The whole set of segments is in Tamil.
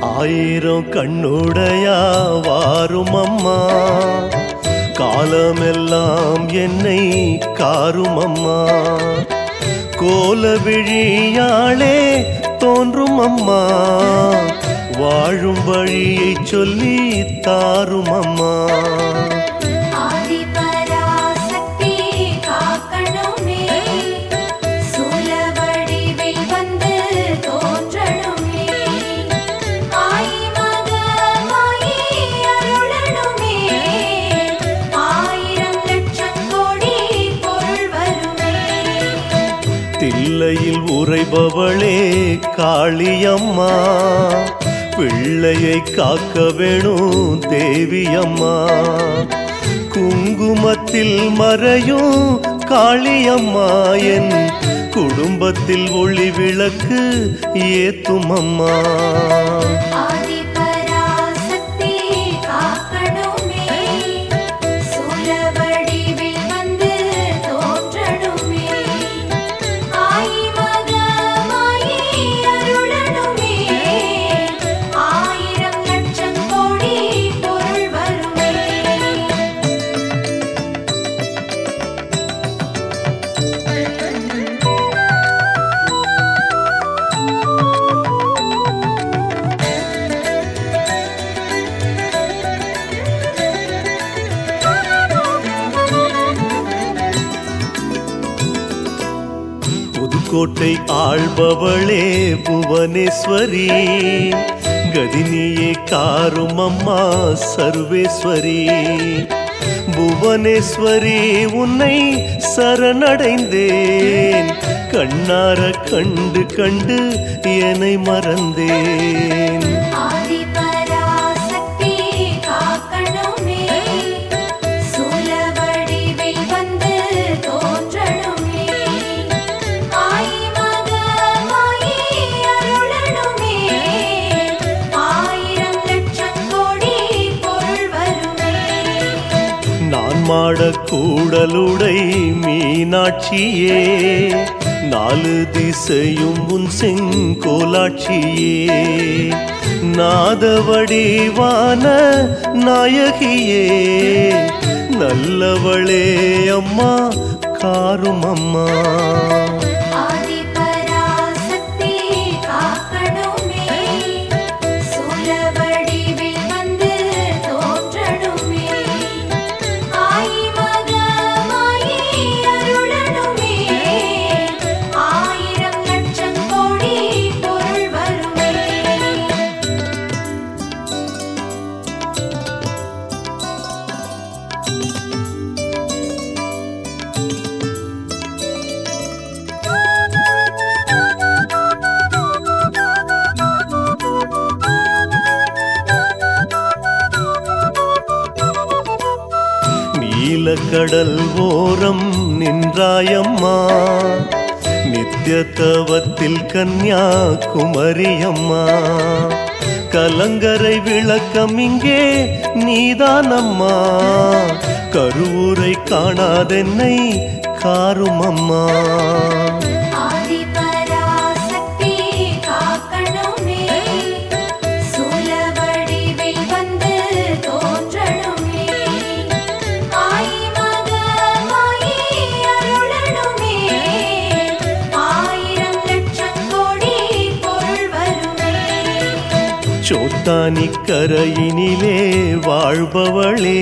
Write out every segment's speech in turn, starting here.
ஆயிரம் கண்ணுடையா வாரும் அம்மா. காலமெல்லாம் என்னை காரும் அம்மா. கோல விழியாளே தோன்றும் அம்மா. வாழும் வழியை சொல்லி தாரும் அம்மா. பிள்ளையை காக்க வேணும் தேவியம்மா. குங்குமத்தில் மறையும் காளியம்மா என் குடும்பத்தில் ஒளி விளக்கு ஏத்தும் அம்மா. புதுக்கோட்டை ஆள்பவளே புவனேஸ்வரி. கதினியே காரும் அம்மா சர்வேஸ்வரி. புவனேஸ்வரி உன்னை சரணடைந்தேன். கண்ணார கண்டு கண்டு என்னை மறந்தேன். நான் மாட கூடலுடை மீனாட்சியே நாலு திசையும் உன் செங்கோலாட்சியே. நாதவடிவான நாயகியே நல்லவளே அம்மா காரும் அம்மா கடல் ஓரம் நின்றாயம்மா. நித்திய தவத்தில் கன்யாகுமரியம்மா கலங்கரை விளக்கம் இங்கே நீதானம்மா. கருவூரை காணாதென்னை காரும் அம்மா சோத்தானி கரையினிலே வாழ்பவளே.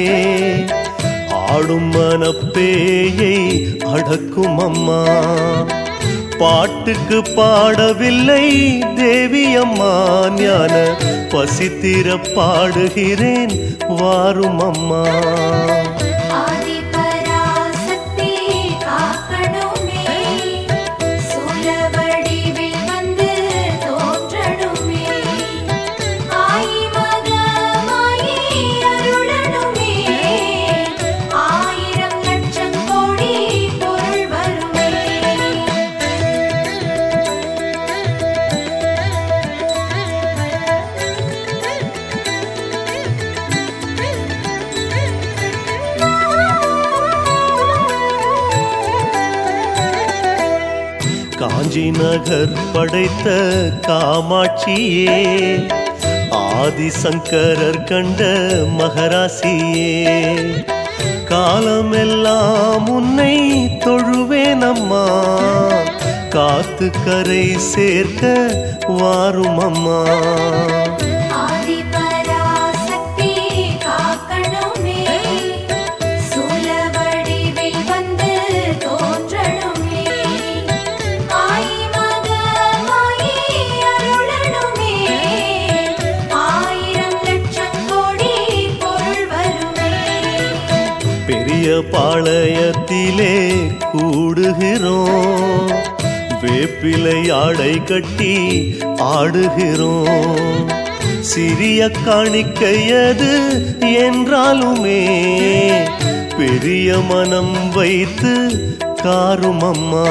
ஆடும் மனப்பேயை அடக்கும் அம்மா பாட்டுக்கு பாடவில்லை தேவி அம்மா ஞான பசித்திர பாடுகிறேன் வாரும் அம்மா நகர் படைத்த காமாட்சியே ஆதிசங்கரர் கண்ட மகராசியே. காலமெல்லாம் உன்னை தொழுவேனம்மா காத்து கரை சேர்க்க வாரும் அம்மா பாளையத்திலே கூடுகிறோம். வேப்பிலை ஆடை கட்டி ஆடுகிறோம். சிறிய காணிக்கையது என்றாலுமே பெரிய மனம் வைத்து காரும் அம்மா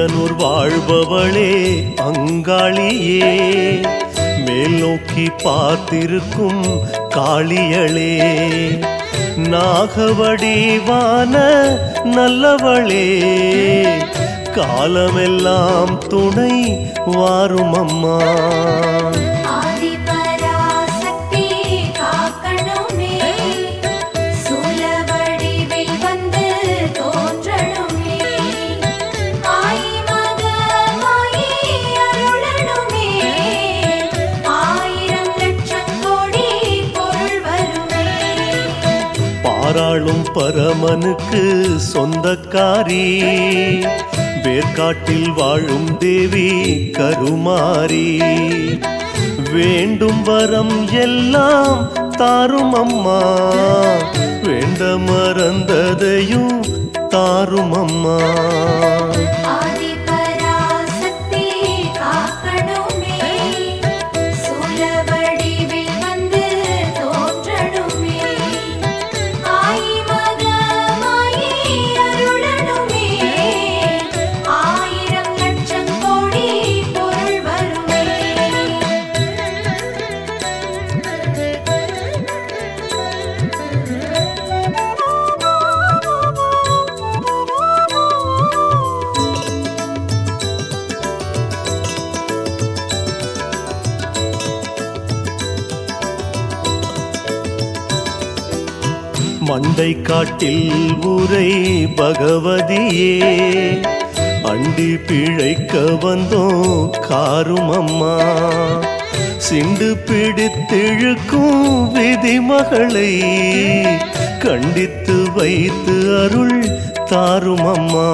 உதயனூர் வாழ்பவளே அங்காளியே. மேல் நோக்கி பார்த்திருக்கும் காளியளே. நாகவடிவான நல்லவளே காலமெல்லாம் துணை வாரும் அம்மா பாராளும் பரமனுக்கு சொந்தக்காரி. வேர்காட்டில் வாழும் தேவி கருமாரி வேண்டும் வரம் எல்லாம் தாரும் அம்மா. வேண்ட மறந்ததையும் தாரும் அம்மா. அண்டை காட்டில் உரை பகவதியே. அண்டி பிழைக்க வந்தோம் காரும் அம்மா சிண்டு பிடித்திழுக்கும் விதிமகளை கண்டித்து வைத்து அருள் தாரும் அம்மா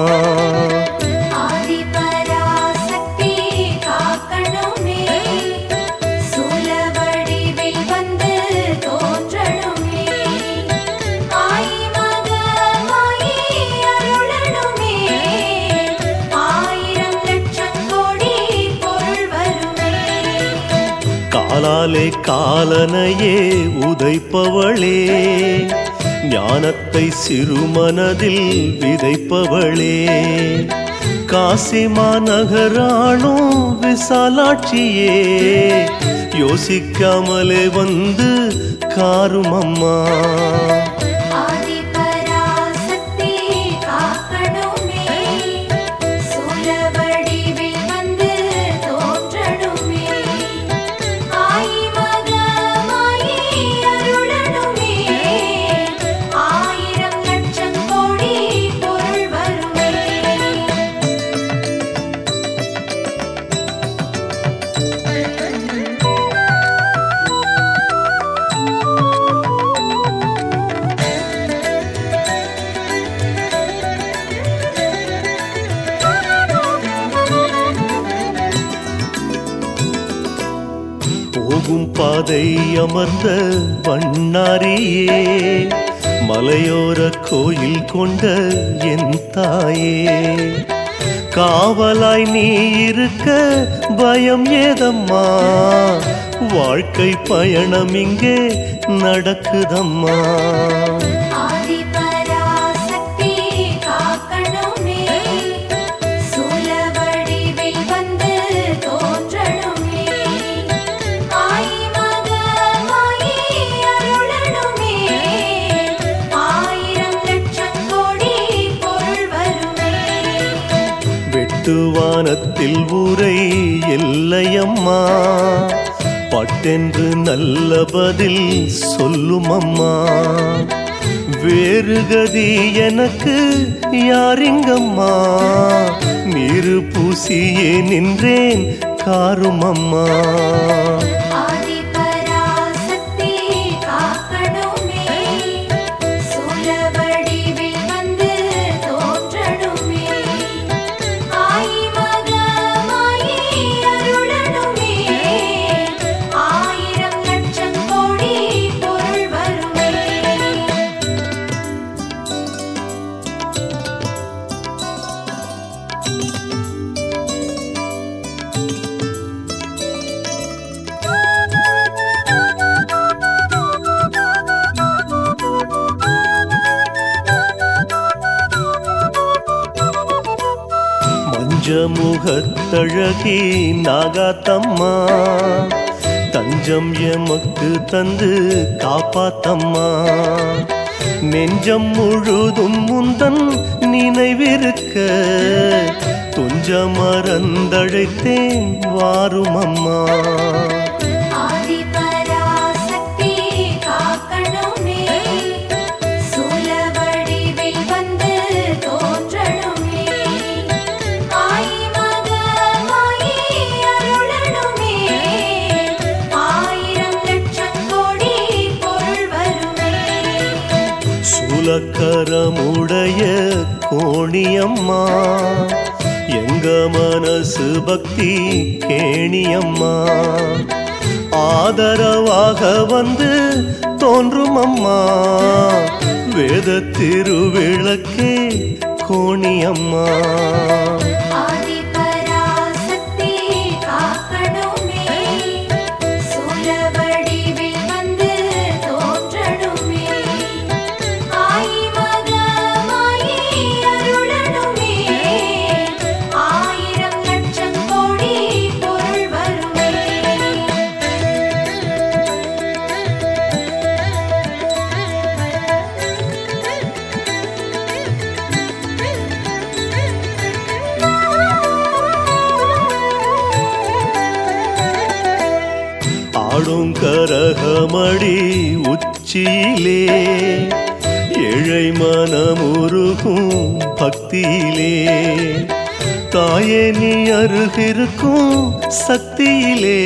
காலாலே காலனையே உதைப்பவளே. ஞானத்தை சிறுமனதில் விதைப்பவளே. காசிமா நகரானோ விசாலாட்சியே. யோசிக்காமலே வந்து காரும் அம்மா அமர்ந்த பண்ணாரியே மலையோர கோயில் கொண்ட என் தாயே. காவலாய் நீ இருக்க பயம் ஏதம்மா? வாழ்க்கை பயணம் இங்கே நடக்குதம்மா. பட்டென்று நல்ல பதில் சொல்லும் அம்மா வேறு கதி எனக்கு யாரிங்கம்மா? நீரு பூசியே நின்றேன் காரும் அம்மா மஞ்சமுகத்தழகி நாகாத்தம்மா. தஞ்சம் எமக்கு தந்து காப்பாத்தம்மா. நெஞ்சம் முழுதும் முந்தன் நினைவிருக்க. துஞ்ச மறந்தழைத்தேன் வாரும் அம்மா உடைய கோணியம்மா. எங்க மனசு பக்தி கேணியம்மா. ஆதரவாக வந்து தோன்றும் அம்மா வேத திருவிளக்கே கோணியம்மா. கரகமடி உச்சியிலே ஏழை மனமுருகும் பக்தியிலே. தாயே நீ அருகிருக்கும் சக்தியிலே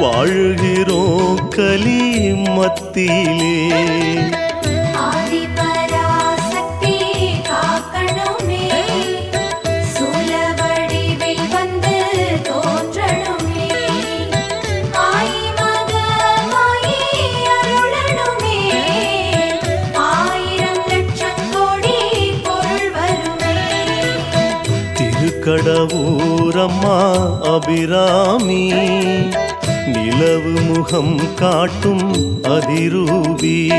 வாழுகிறோம் கலி மத்தியிலே கடவுரம்மா அபிராமி. நிலவு முகம் காட்டும் அதிரூபி.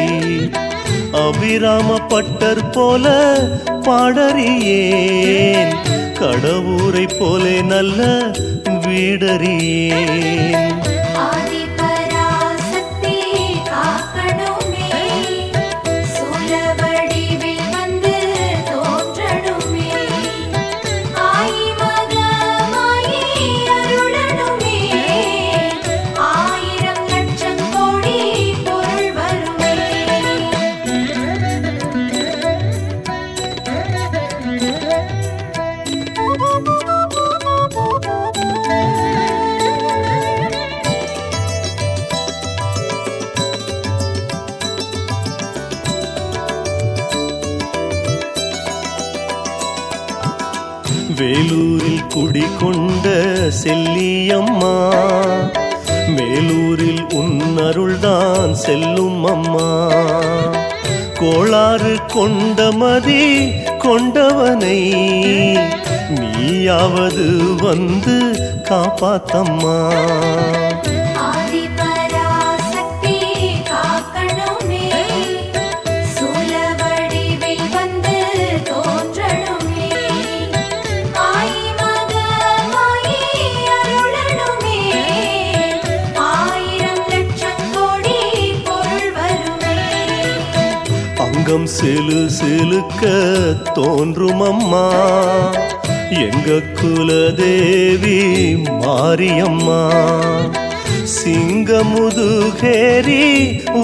அபிராம பட்டர் போல பாடறியேன். கடவுரை போலே நல்ல வீடறியேன். அருள்தான் செல்லும் அம்மா. கோளாறு கொண்டமதி கொண்டவனை நீயாவது வந்து காப்பாத்தம்மா. உலகம் சிலு சிலுக்க தோன்றும் அம்மா எங்க குலதேவி மாரியம்மா. சிங்கமுதுகேரி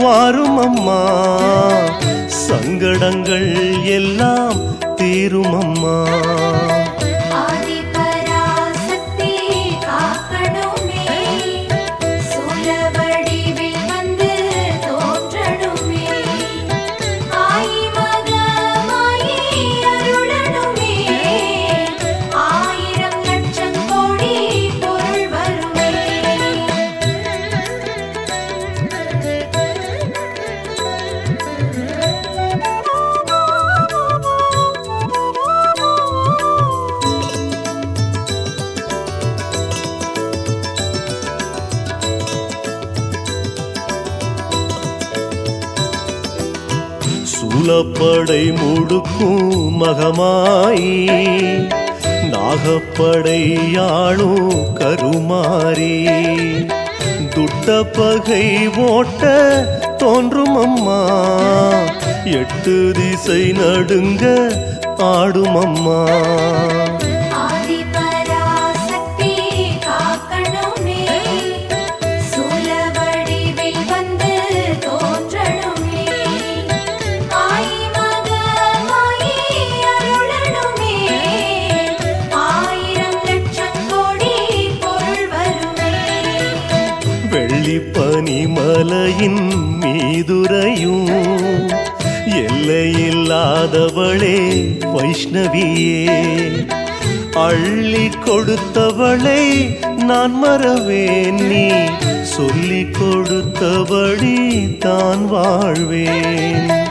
வாரும் அம்மா சங்கடங்கள் எல்லாம் தீரும் அம்மா சூலப்படை முடுக்கும் மகமாயி நாகப்படை யாழும் கருமாறி. துட்ட பகை ஓட்ட தோன்றும் அம்மா எட்டு திசை நடுங்க ஆடும் அம்மா. பனிமலையின் மீதுரையும் எல்லையில்லாதவளே வைஷ்ணவியே. அள்ளி கொடுத்தவளை நான் மறவேன் நீ. சொல்லி கொடுத்தபடி தான் வாழ்வேன்.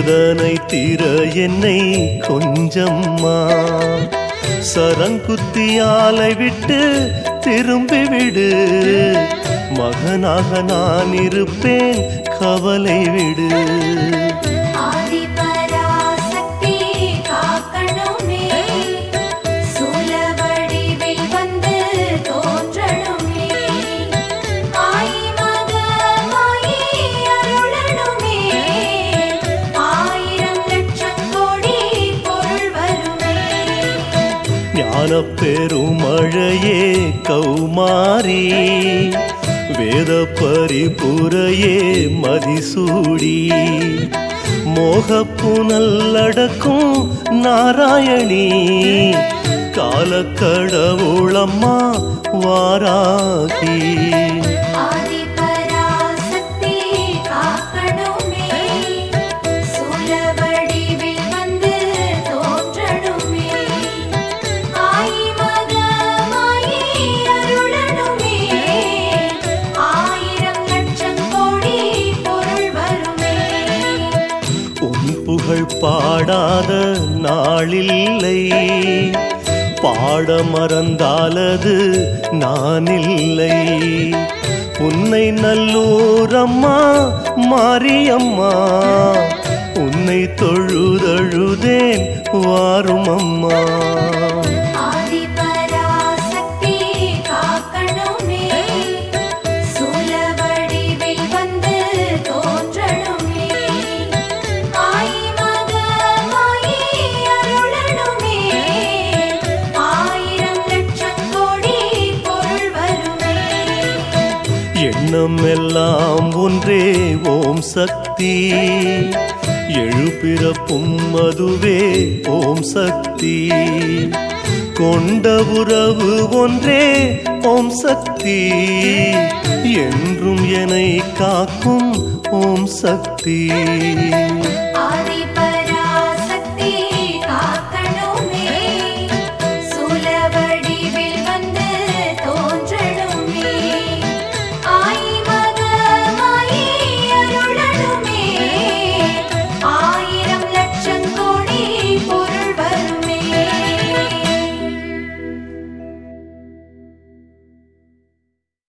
வேதனை தீர என்னை கொஞ்சம்மா. சரங்குத்தியாலை விட்டு திரும்பி விடு மகனாக நான் இருப்பேன் கவலை விடு ஞான பெருமழையே கௌமாரி. வேத பரிபுரையே மதிசூடி. மோகப்புனல்லடக்கும் நாராயணி. காலக்கடவுளம்மா வாராகி. இல்லை. பாட மறந்தாலது நானில்லை. உன்னை நல்லூரம்மா மாரியம்மா உன்னை தொழுதழுதேன் வாரும் அம்மா ஓம் சக்தி. எழுபிறப்பும் அதுவே ஓம் சக்தி. கொண்ட உறவு ஒன்றே ஓம் சக்தி. என்றும் என்னை காக்கும் ஓம் சக்தி.